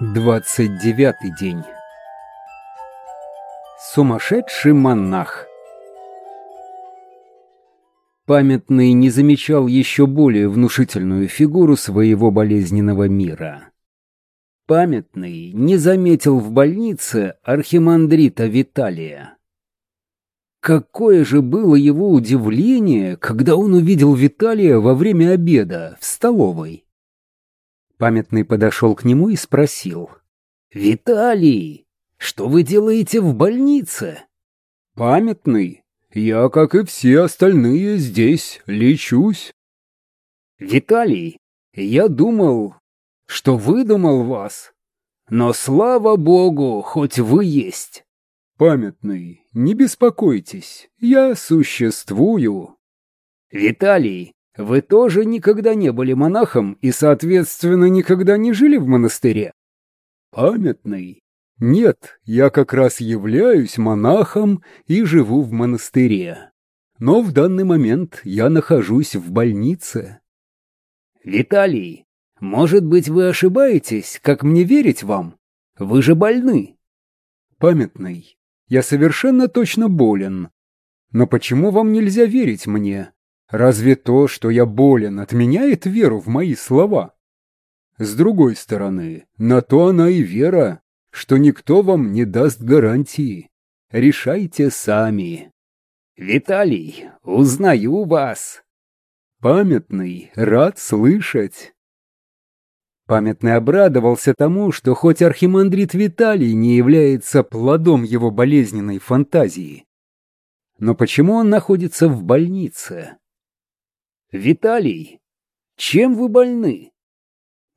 Двадцать девятый день. Сумасшедший монах. Памятный не замечал еще более внушительную фигуру своего болезненного мира. Памятный не заметил в больнице архимандрита Виталия. Какое же было его удивление, когда он увидел Виталия во время обеда в столовой. Памятный подошел к нему и спросил. «Виталий, что вы делаете в больнице?» «Памятный, я, как и все остальные, здесь лечусь». «Виталий, я думал, что выдумал вас, но слава богу, хоть вы есть». «Памятный, не беспокойтесь, я существую». «Виталий, вы тоже никогда не были монахом и, соответственно, никогда не жили в монастыре? Памятный. Нет, я как раз являюсь монахом и живу в монастыре. Но в данный момент я нахожусь в больнице. Виталий, может быть, вы ошибаетесь, как мне верить вам? Вы же больны. Памятный. Я совершенно точно болен. Но почему вам нельзя верить мне? Разве то, что я болен, отменяет веру в мои слова? С другой стороны, на то она и вера, что никто вам не даст гарантии. Решайте сами. Виталий, узнаю вас. Памятный, рад слышать. Памятный обрадовался тому, что хоть архимандрит Виталий не является плодом его болезненной фантазии. Но почему он находится в больнице? «Виталий, чем вы больны?»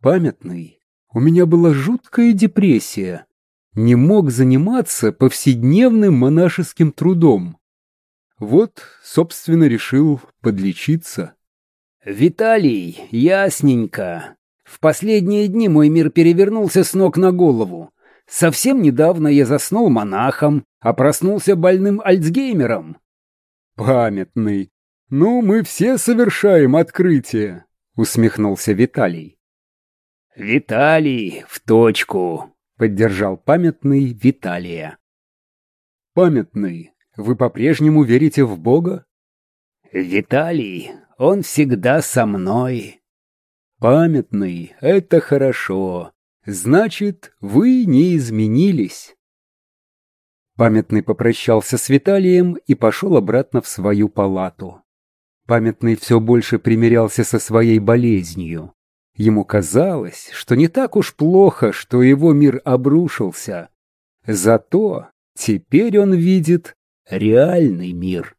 «Памятный. У меня была жуткая депрессия. Не мог заниматься повседневным монашеским трудом. Вот, собственно, решил подлечиться». «Виталий, ясненько. В последние дни мой мир перевернулся с ног на голову. Совсем недавно я заснул монахом, а проснулся больным Альцгеймером». «Памятный. «Ну, мы все совершаем открытие», — усмехнулся Виталий. «Виталий, в точку», — поддержал памятный Виталия. «Памятный, вы по-прежнему верите в Бога?» «Виталий, он всегда со мной». «Памятный, это хорошо. Значит, вы не изменились». Памятный попрощался с Виталием и пошел обратно в свою палату. Памятный все больше примирялся со своей болезнью. Ему казалось, что не так уж плохо, что его мир обрушился. Зато теперь он видит реальный мир.